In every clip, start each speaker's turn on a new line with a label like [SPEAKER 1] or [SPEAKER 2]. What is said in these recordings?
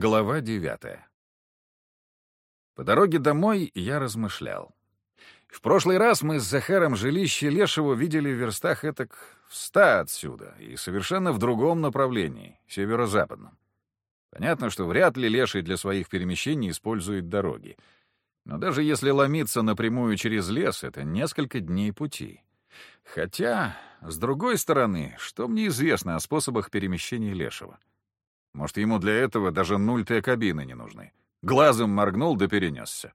[SPEAKER 1] Глава девятая. По дороге домой я размышлял. В прошлый раз мы с Захаром жилище Лешего видели в верстах этак в ста отсюда и совершенно в другом направлении, северо-западном. Понятно, что вряд ли Леший для своих перемещений использует дороги. Но даже если ломиться напрямую через лес, это несколько дней пути. Хотя, с другой стороны, что мне известно о способах перемещения Лешего? Может, ему для этого даже нультые кабины не нужны. Глазом моргнул да перенесся.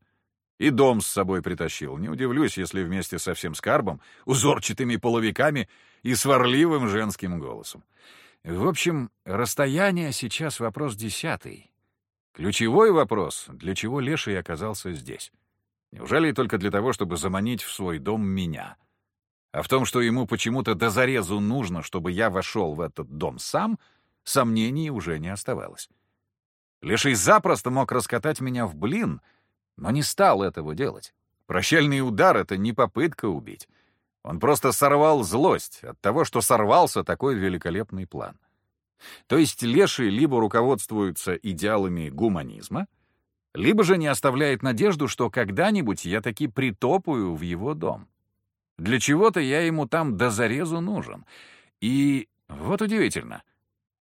[SPEAKER 1] И дом с собой притащил. Не удивлюсь, если вместе со всем скарбом, узорчатыми половиками и сварливым женским голосом. В общем, расстояние сейчас вопрос десятый. Ключевой вопрос, для чего Леший оказался здесь. Неужели только для того, чтобы заманить в свой дом меня? А в том, что ему почему-то до зарезу нужно, чтобы я вошел в этот дом сам, сомнений уже не оставалось. Леший запросто мог раскатать меня в блин, но не стал этого делать. Прощальный удар — это не попытка убить. Он просто сорвал злость от того, что сорвался такой великолепный план. То есть Леший либо руководствуется идеалами гуманизма, либо же не оставляет надежду, что когда-нибудь я таки притопаю в его дом. Для чего-то я ему там до зарезу нужен. И вот удивительно,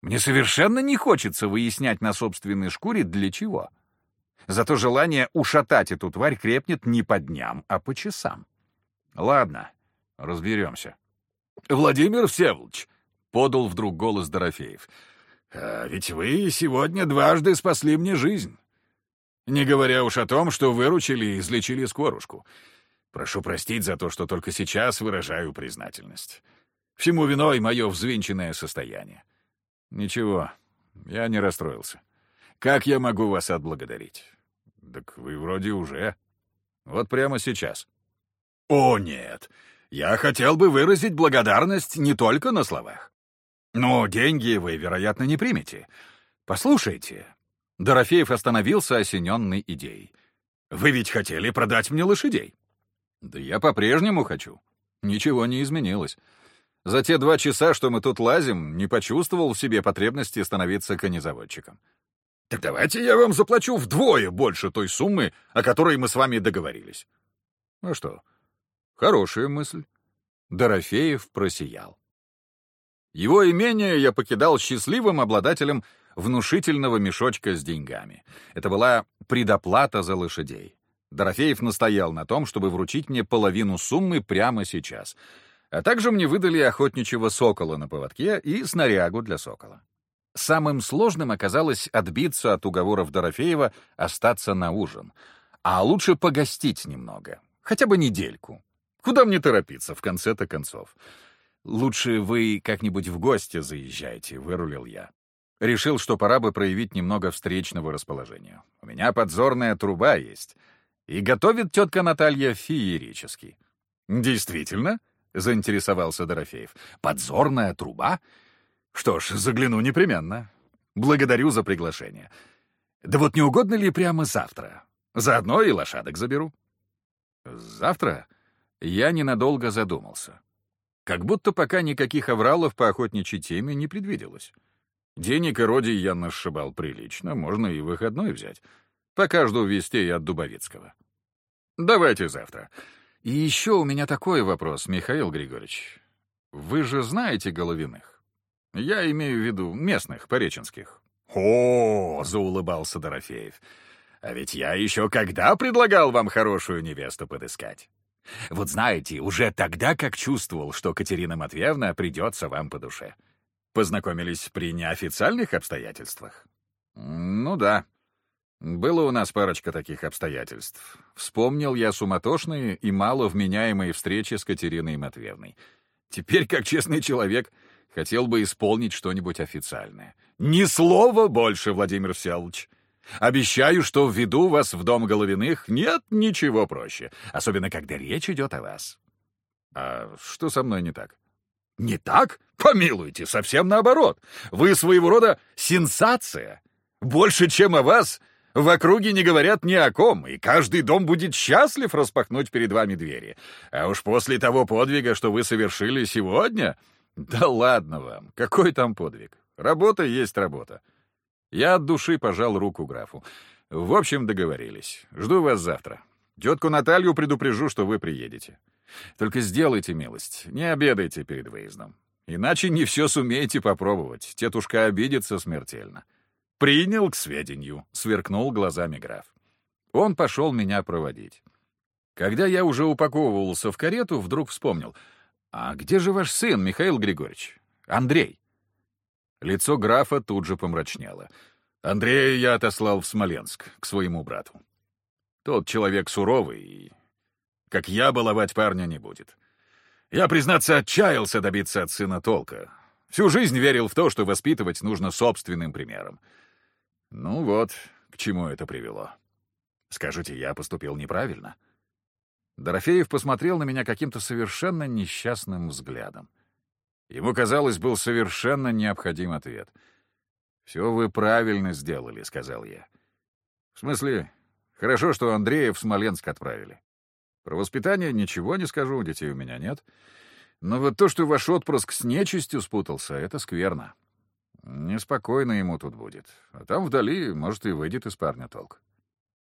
[SPEAKER 1] мне совершенно не хочется выяснять на собственной шкуре для чего. Зато желание ушатать эту тварь крепнет не по дням, а по часам. Ладно, разберемся.
[SPEAKER 2] Владимир Всеволодович, —
[SPEAKER 1] подал вдруг голос Дорофеев, —
[SPEAKER 2] а ведь вы сегодня дважды спасли мне жизнь. Не говоря уж о том, что выручили и излечили скорушку. Прошу простить за то, что только сейчас выражаю признательность. Всему виной мое взвинченное состояние.
[SPEAKER 1] Ничего, я не расстроился. Как я могу вас отблагодарить?
[SPEAKER 2] Так вы вроде уже.
[SPEAKER 1] Вот прямо сейчас.
[SPEAKER 2] О, нет. Я хотел бы выразить благодарность не только на словах. Но деньги вы, вероятно, не примете. Послушайте.
[SPEAKER 1] Дорофеев остановился, осененный идеей.
[SPEAKER 2] Вы ведь хотели продать мне лошадей.
[SPEAKER 1] Да я по-прежнему хочу. Ничего не изменилось. За те два часа, что мы тут лазим, не почувствовал в себе потребности становиться конезаводчиком.
[SPEAKER 2] Так давайте я вам заплачу вдвое больше той суммы, о которой мы с вами договорились.
[SPEAKER 1] Ну что, хорошая мысль. Дорофеев просиял. Его имение я покидал счастливым обладателем внушительного мешочка с деньгами. Это была предоплата за лошадей. Дорофеев настоял на том, чтобы вручить мне половину суммы прямо сейчас. А также мне выдали охотничьего сокола на поводке и снарягу для сокола. Самым сложным оказалось отбиться от уговоров Дорофеева остаться на ужин. А лучше погостить немного. Хотя бы недельку. Куда мне торопиться, в конце-то концов? «Лучше вы как-нибудь в гости заезжайте», — вырулил я. Решил, что пора бы проявить немного встречного расположения. У меня подзорная труба есть — и готовит тетка Наталья феерически.
[SPEAKER 2] «Действительно?» — заинтересовался Дорофеев.
[SPEAKER 1] «Подзорная труба? Что ж, загляну непременно. Благодарю за приглашение. Да вот не угодно ли прямо завтра? Заодно и лошадок заберу». «Завтра?» Я ненадолго задумался. Как будто пока никаких авралов по охотничьей теме не предвиделось. Денег и роди я насшибал прилично, можно и выходной взять. Пока жду вестей от Дубовицкого. Давайте завтра. И еще у меня такой вопрос, Михаил Григорьевич. Вы же знаете Головиных? Я имею в виду местных, пореченских.
[SPEAKER 2] «О!» — заулыбался Дорофеев. «А ведь я еще когда предлагал вам хорошую невесту подыскать? Вот знаете, уже тогда как чувствовал, что Катерина Матвеевна придется вам по душе. Познакомились при неофициальных обстоятельствах?»
[SPEAKER 1] «Ну да», было у нас парочка таких обстоятельств. Вспомнил я суматошные и мало вменяемые встречи с Катериной Матвеевной. Теперь, как честный человек, хотел бы исполнить что-нибудь официальное.
[SPEAKER 2] Ни слова больше, Владимир Всеволодович. Обещаю, что введу вас в дом Головиных нет ничего проще, особенно когда речь идет о вас.
[SPEAKER 1] А что со мной не так?
[SPEAKER 2] Не так? Помилуйте, совсем наоборот. Вы своего рода сенсация. Больше, чем о вас — в округе не говорят ни о ком, и каждый дом будет счастлив распахнуть перед вами двери. А уж после того подвига, что вы совершили сегодня...
[SPEAKER 1] Да ладно вам, какой там подвиг? Работа есть работа. Я от души пожал руку графу. В общем, договорились. Жду вас завтра. Тетку Наталью предупрежу, что вы приедете. Только сделайте милость, не обедайте перед выездом. Иначе не все сумеете попробовать. Тетушка обидится смертельно. Принял к сведению, сверкнул глазами граф. Он пошел меня проводить. Когда я уже упаковывался в карету, вдруг вспомнил. «А где же ваш сын, Михаил Григорьевич? Андрей?» Лицо графа тут же помрачнело. Андрея я отослал в Смоленск, к своему брату. Тот человек суровый, и, как я, баловать парня не будет. Я, признаться, отчаялся добиться от сына толка. Всю жизнь верил в то, что воспитывать нужно собственным примером. Ну вот, к чему это привело. Скажите, я поступил неправильно? Дорофеев посмотрел на меня каким-то совершенно несчастным взглядом. Ему, казалось, был совершенно необходим ответ. «Все вы правильно сделали», — сказал я. «В смысле, хорошо, что Андрея в Смоленск отправили. Про воспитание ничего не скажу, детей у меня нет. Но вот то, что ваш отпрыск с нечистью спутался, это скверно. Неспокойно ему тут будет. А там вдали, может, и выйдет из парня толк».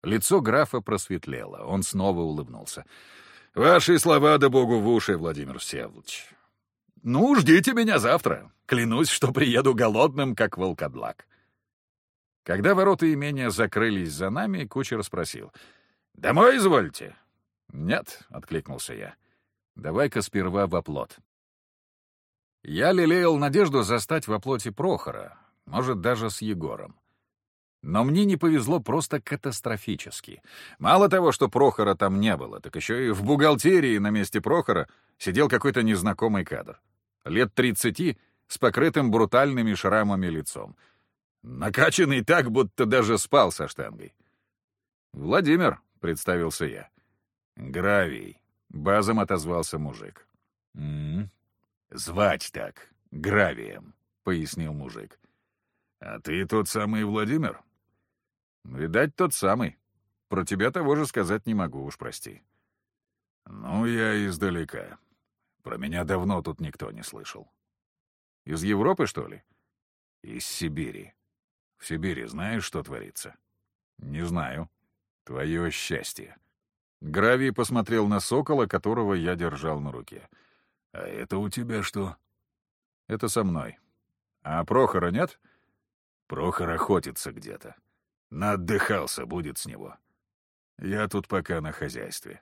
[SPEAKER 1] Лицо графа просветлело. Он снова улыбнулся. «Ваши слова да богу в уши, Владимир Всеволодович. Ну, ждите меня завтра. Клянусь, что приеду голодным, как волкодлак. Когда ворота имения закрылись за нами, кучер спросил. «Домой извольте?» «Нет», — откликнулся я. «Давай-ка сперва в оплот». Я лелеял надежду застать в оплоте Прохора, может, даже с Егором. Но мне не повезло просто катастрофически. Мало того, что Прохора там не было, так еще и в бухгалтерии на месте Прохора сидел какой-то незнакомый кадр лет тридцати, с покрытым брутальными шрамами лицом. Накачанный так, будто даже спал со штангой. «Владимир», — представился я. «Гравий», — базом отозвался мужик. «М -м, «Звать так, Гравием», — пояснил мужик. «А ты тот самый Владимир?» «Видать, тот самый. Про тебя того же сказать не могу, уж прости». «Ну, я издалека. Про меня давно тут никто не слышал. Из Европы, что ли? Из Сибири. В Сибири знаешь, что творится? Не знаю. Твое счастье. Гравий посмотрел на сокола, которого я держал на руке. А это у тебя что? Это со мной. А Прохора нет? Прохор охотится где-то. Наотдыхался будет с него. Я тут пока на хозяйстве.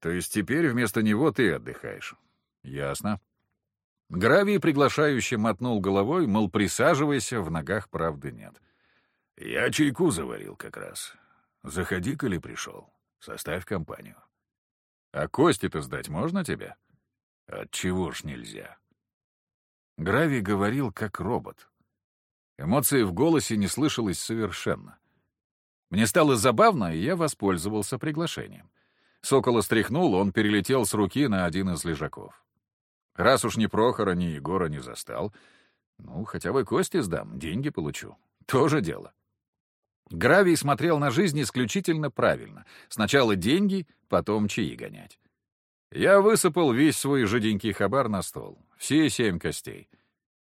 [SPEAKER 1] То есть теперь вместо него ты отдыхаешь? Ясно. Гравий приглашающе мотнул головой, мол, присаживайся, в ногах правды нет. Я чайку заварил как раз. Заходи, коли пришел. Составь компанию. А кости-то сдать можно тебе? Отчего ж нельзя? Гравий говорил как робот. Эмоции в голосе не слышалось совершенно. Мне стало забавно, и я воспользовался приглашением. Сокола стряхнул, он перелетел с руки на один из лежаков. Раз уж ни Прохора, ни Егора не застал, ну, хотя бы кости сдам, деньги получу. Тоже дело. Гравий смотрел на жизнь исключительно правильно. Сначала деньги, потом чаи гонять. Я высыпал весь свой жиденький хабар на стол. Все семь костей.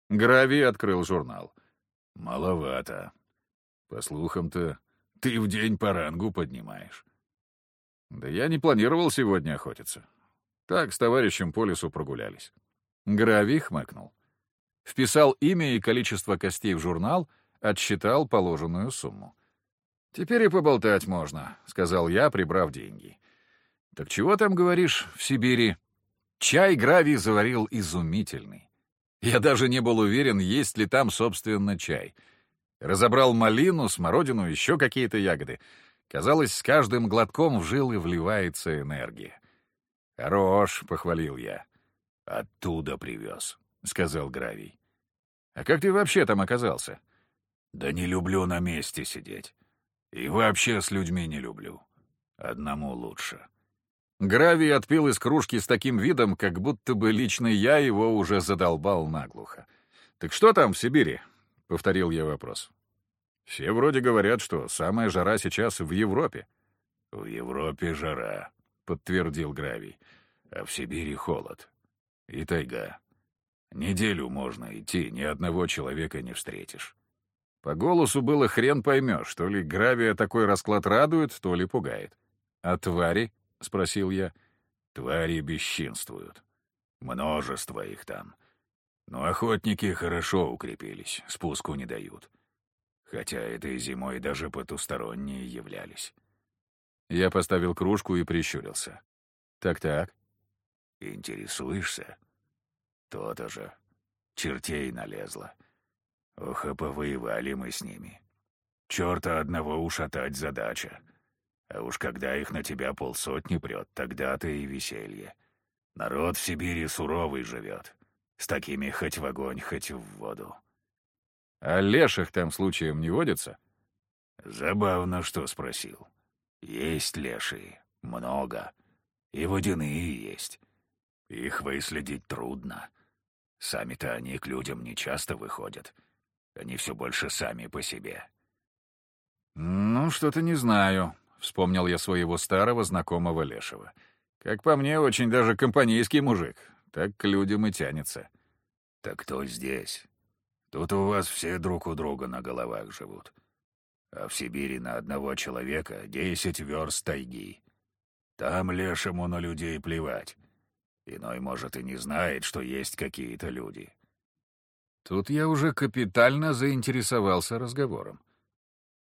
[SPEAKER 1] Гравий открыл журнал. «Маловато. По слухам-то, ты в день по рангу поднимаешь. Да я не планировал сегодня охотиться. Так, с товарищем по лесу прогулялись. Гравий хмыкнул. Вписал имя и количество костей в журнал, отсчитал положенную сумму. «Теперь и поболтать можно», — сказал я, прибрав деньги. «Так чего там, говоришь, в Сибири?» Чай Гравий заварил изумительный. Я даже не был уверен, есть ли там, собственно, чай. Разобрал малину, смородину, еще какие-то ягоды — Казалось, с каждым глотком в жилы вливается энергия. «Хорош», — похвалил я. «Оттуда привез», — сказал Гравий. «А как ты вообще там оказался?» «Да не люблю на месте сидеть. И вообще с людьми не люблю. Одному лучше». Гравий отпил из кружки с таким видом, как будто бы лично я его уже задолбал наглухо. «Так что там в Сибири?» — повторил я вопрос. Все вроде говорят, что самая жара сейчас в Европе. В Европе жара, подтвердил Гравий, а в Сибири холод. И тайга. Неделю можно идти, ни одного человека не встретишь. По голосу было хрен поймешь, то ли гравия такой расклад радует, то ли пугает. «А твари?» — спросил я.
[SPEAKER 2] «Твари бесчинствуют. Множество их там. Но охотники хорошо укрепились, спуску не дают. Хотя этой зимой даже потусторонние являлись».
[SPEAKER 1] Я поставил кружку и прищурился. «Так-так».
[SPEAKER 2] «Интересуешься?» «То-то же. Чертей налезло. Ох, и повоевали мы с ними. Черта одного ушатать задача. А уж когда их на тебя полсотни прет, тогда-то и веселье. Народ в Сибири суровый живет. С такими хоть в огонь, хоть в воду.
[SPEAKER 1] А леших там случаем не водится?
[SPEAKER 2] Забавно, что спросил. Есть лешие, много. И водяные есть. Их выследить трудно. Сами-то они к людям не часто выходят. Они все больше сами по себе.
[SPEAKER 1] «Ну, что-то не знаю», — вспомнил я своего старого знакомого Лешего. «Как по мне, очень даже компанейский мужик. Так к людям и тянется».
[SPEAKER 2] «Так кто здесь? Тут у вас все друг у друга на головах живут. А в Сибири на одного человека десять верст тайги. Там лешему на людей плевать. Иной, может, и не знает, что есть какие-то люди.
[SPEAKER 1] Тут я уже капитально заинтересовался разговором.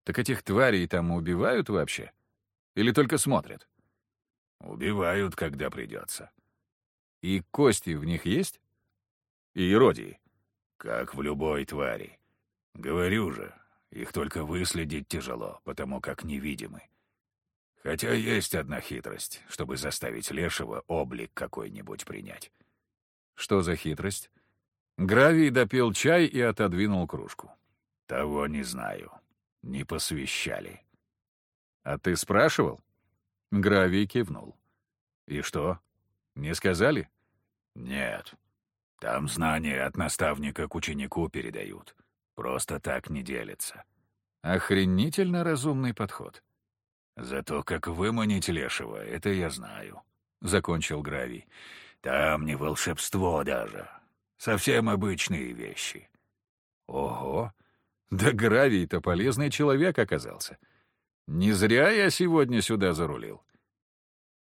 [SPEAKER 1] Так этих тварей там убивают вообще? Или только смотрят?
[SPEAKER 2] Убивают, когда придется.
[SPEAKER 1] И кости в них есть? И эродии?
[SPEAKER 2] Как в любой твари. Говорю же, их только выследить тяжело, потому как невидимы. Хотя есть одна хитрость, чтобы заставить Лешего облик какой-нибудь принять.
[SPEAKER 1] Что за хитрость? Гравий допил чай и отодвинул кружку.
[SPEAKER 2] Того не знаю. Не посвящали.
[SPEAKER 1] А ты спрашивал? Гравий кивнул. И что? Не сказали?
[SPEAKER 2] Нет. Там знания от наставника к ученику передают. Просто так не делятся.
[SPEAKER 1] Охренительно разумный подход.
[SPEAKER 2] Зато как выманить лешего, это я знаю», — закончил Гравий. «Там не волшебство даже. Совсем обычные вещи».
[SPEAKER 1] «Ого! Да Гравий-то полезный человек оказался. Не зря я сегодня сюда зарулил.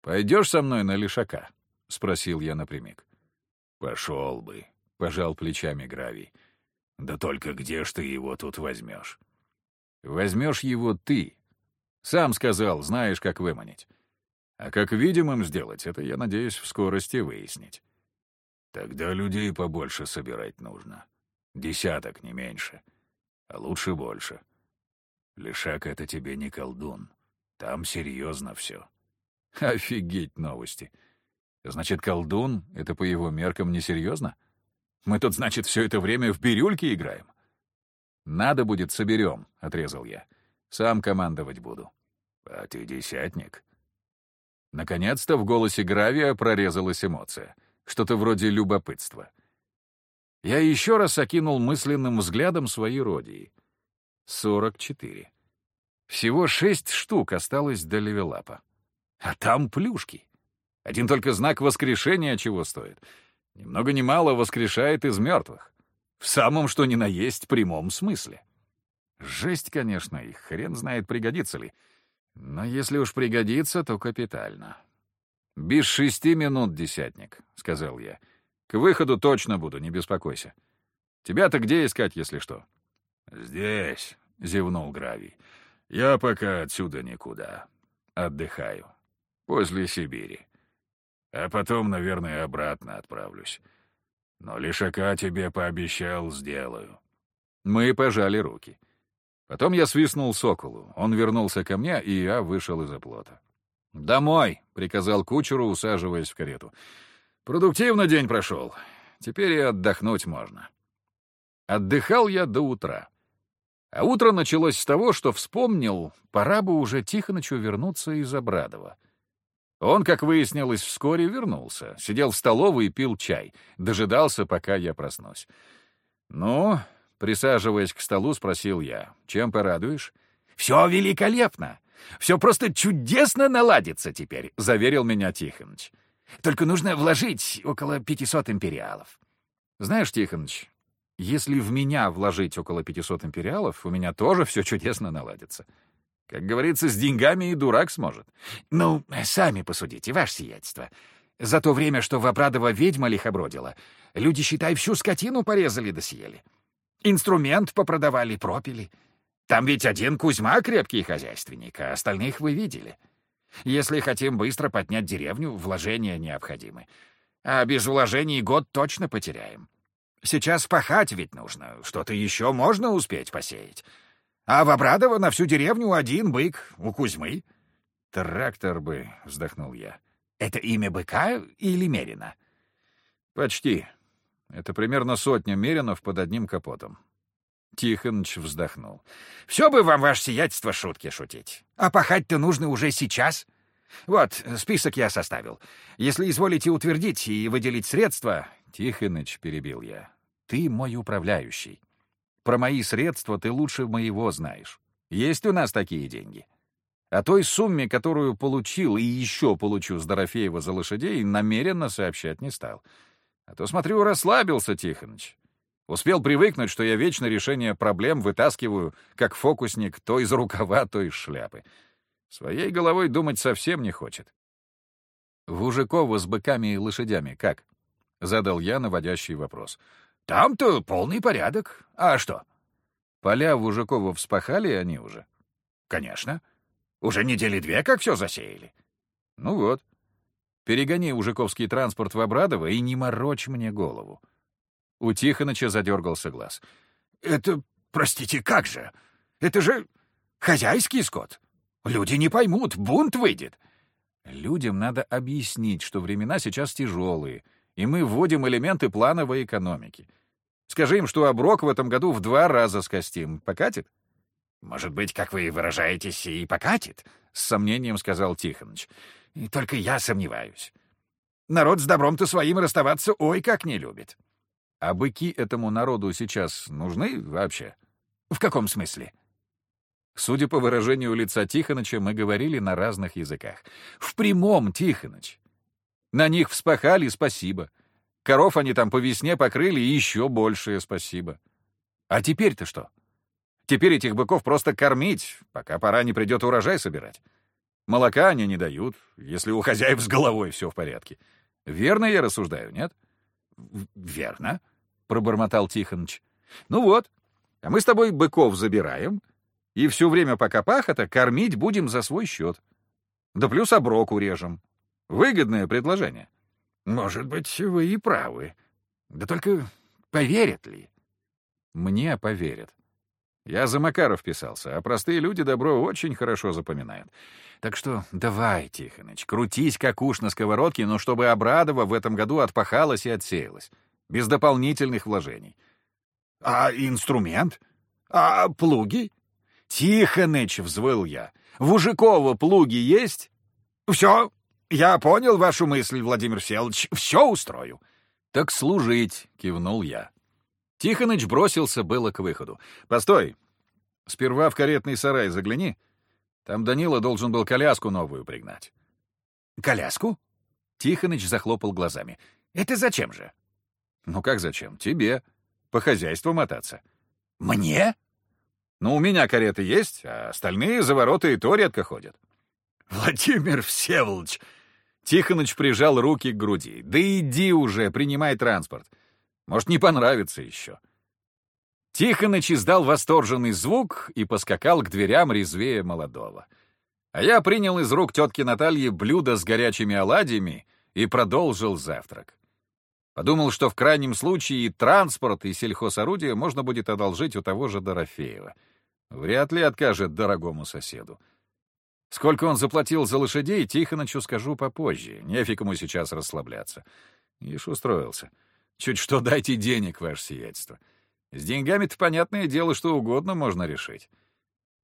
[SPEAKER 1] Пойдешь со мной на лишака?» — спросил я напрямик.
[SPEAKER 2] «Пошел бы», — пожал плечами Гравий. «Да только где ж ты его тут возьмешь?»
[SPEAKER 1] «Возьмешь его ты, сам сказал, знаешь, как выманить. А как видимым сделать, это, я надеюсь, в скорости выяснить.
[SPEAKER 2] Тогда людей побольше собирать нужно. Десяток, не меньше. А лучше больше. Лишак — это тебе не колдун. Там серьезно все.
[SPEAKER 1] Офигеть новости. Значит, колдун — это по его меркам несерьезно? Мы тут, значит, все это время в бирюльке играем? Надо будет, соберем, — отрезал я. Сам командовать буду.
[SPEAKER 2] А ты десятник?
[SPEAKER 1] Наконец-то в голосе Гравия прорезалась эмоция. Что-то вроде любопытства. Я еще раз окинул мысленным взглядом свои родии. Сорок четыре. Всего шесть штук осталось до левелапа. А там плюшки. Один только знак воскрешения чего стоит. Ни много ни мало воскрешает из мертвых. В самом что ни на есть прямом смысле. Жесть, конечно, и хрен знает, пригодится ли. Но если уж пригодится, то капитально. «Без шести минут, десятник», — сказал я. «К выходу точно буду, не беспокойся. Тебя-то где искать, если что?»
[SPEAKER 2] «Здесь», — зевнул Гравий. «Я пока отсюда никуда. Отдыхаю. После Сибири. А потом, наверное, обратно отправлюсь. Но лишака тебе пообещал, сделаю».
[SPEAKER 1] Мы пожали руки. Потом я свистнул соколу. Он вернулся ко мне, и я вышел из оплота. «Домой!» — приказал кучеру, усаживаясь в карету. «Продуктивно день прошел. Теперь и отдохнуть можно». Отдыхал я до утра. А утро началось с того, что вспомнил, пора бы уже Тихонычу вернуться из Обрадова. Он, как выяснилось, вскоре вернулся. Сидел в столовой и пил чай. Дожидался, пока я проснусь. «Ну, Присаживаясь к столу, спросил я, чем порадуешь? «Все великолепно! Все просто чудесно наладится теперь», — заверил меня Тихоныч. «Только нужно вложить около пятисот империалов». «Знаешь, Тихоныч, Если в меня вложить около 500 империалов, у меня тоже все чудесно наладится. Как говорится, с деньгами и дурак сможет.
[SPEAKER 3] Ну, сами посудите, ваше сиятельство. За то время, что в Обрадово ведьма лихобродила, люди, считай, всю скотину порезали да съели. Инструмент попродавали, пропили. Там ведь один Кузьма крепкий хозяйственник, а остальных вы видели. Если хотим быстро поднять деревню, вложения необходимы. А без вложений год точно потеряем. Сейчас пахать ведь нужно, что-то еще можно успеть посеять. А в Обрадово на всю деревню один бык у Кузьмы.
[SPEAKER 1] «Трактор бы», — вздохнул я.
[SPEAKER 3] «Это имя быка или Мерина?»
[SPEAKER 1] «Почти. Это примерно сотня Меринов под одним капотом». Тихоныч вздохнул.
[SPEAKER 3] «Все бы вам, ваше сиятельство, шутки шутить. А пахать-то нужно уже сейчас. Вот, список я составил. Если изволите утвердить и выделить средства,
[SPEAKER 1] Тихоныч, — перебил я, — ты мой управляющий. Про мои средства ты лучше моего знаешь. Есть у нас такие деньги. О той сумме, которую получил и еще получу с Дорофеева за лошадей, намеренно сообщать не стал. А то, смотрю, расслабился Тихоныч. Успел привыкнуть, что я вечно решение проблем вытаскиваю, как фокусник, то из рукава, то из шляпы. Своей головой думать совсем не хочет. В Ужикова с быками и лошадями как? — задал я наводящий вопрос.
[SPEAKER 3] «Там-то полный порядок. А что?»
[SPEAKER 1] «Поля в Ужикова вспахали они уже?»
[SPEAKER 3] «Конечно. Уже недели две, как все засеяли».
[SPEAKER 1] «Ну вот. Перегони ужиковский транспорт в Обрадово и не морочь мне голову». У Тихоныча задергался глаз.
[SPEAKER 3] «Это, простите, как же? Это же хозяйский скот. Люди не поймут, бунт выйдет».
[SPEAKER 1] «Людям надо объяснить, что времена сейчас тяжелые, и мы вводим элементы плановой экономики. Скажи им, что оброк в этом году в два раза скостим. Покатит?
[SPEAKER 3] Может быть, как вы выражаетесь, и покатит?
[SPEAKER 1] С сомнением сказал Тихоныч.
[SPEAKER 3] И только я сомневаюсь. Народ с добром-то своим расставаться ой как не любит.
[SPEAKER 1] А быки этому народу сейчас нужны вообще?
[SPEAKER 3] В каком смысле?
[SPEAKER 1] Судя по выражению лица Тихоныча, мы говорили на разных языках. В прямом, Тихоныч. На них вспахали, спасибо. Коров они там по весне покрыли, еще большее спасибо. А теперь-то что? Теперь этих быков просто кормить, пока пора не придет урожай собирать. Молока они не дают, если у хозяев с головой все в порядке. Верно я рассуждаю, нет?
[SPEAKER 3] — Верно, —
[SPEAKER 1] пробормотал Тихоныч. — Ну вот, а мы с тобой быков забираем, и все время, пока пахота, кормить будем за свой счет. Да плюс оброк урежем. Выгодное предложение.
[SPEAKER 3] Может быть, вы и правы. Да только поверят ли?
[SPEAKER 1] Мне поверят. Я за Макаров писался, а простые люди добро очень хорошо запоминают. Так что давай, Тихоныч, крутись как уж на сковородке, но чтобы Обрадова в этом году отпахалась и отсеялась. Без дополнительных вложений.
[SPEAKER 3] А инструмент? А плуги?
[SPEAKER 1] Тихоныч, взвыл я. В Ужикова плуги есть?
[SPEAKER 3] Все, «Я понял вашу мысль, Владимир Всеволодович. Все устрою».
[SPEAKER 1] «Так служить», — кивнул я. Тихоныч бросился было к выходу. «Постой. Сперва в каретный сарай загляни. Там Данила должен был коляску новую пригнать».
[SPEAKER 3] «Коляску?»
[SPEAKER 1] Тихоныч захлопал глазами.
[SPEAKER 3] «Это зачем же?»
[SPEAKER 1] «Ну как зачем? Тебе. По хозяйству мотаться».
[SPEAKER 3] «Мне?»
[SPEAKER 1] «Ну, у меня кареты есть, а остальные за ворота и то редко ходят».
[SPEAKER 3] «Владимир Всеволодович!»
[SPEAKER 1] Тихоныч прижал руки к груди. «Да иди уже, принимай транспорт. Может, не понравится еще». Тихоныч издал восторженный звук и поскакал к дверям резвее молодого. А я принял из рук тетки Натальи блюдо с горячими оладьями и продолжил завтрак. Подумал, что в крайнем случае и транспорт, и сельхозорудие можно будет одолжить у того же Дорофеева. Вряд ли откажет дорогому соседу. Сколько он заплатил за лошадей, Тихонычу скажу попозже. Нефиг ему сейчас расслабляться. Ишь устроился. Чуть что дайте денег, ваше сиятельство. С деньгами-то, понятное дело, что угодно можно решить.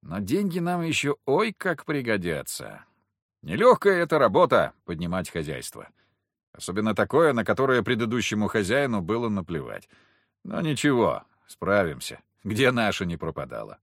[SPEAKER 1] Но деньги нам еще ой как пригодятся. Нелегкая эта работа — поднимать хозяйство. Особенно такое, на которое предыдущему хозяину было наплевать. Но ничего, справимся. Где наша не пропадала?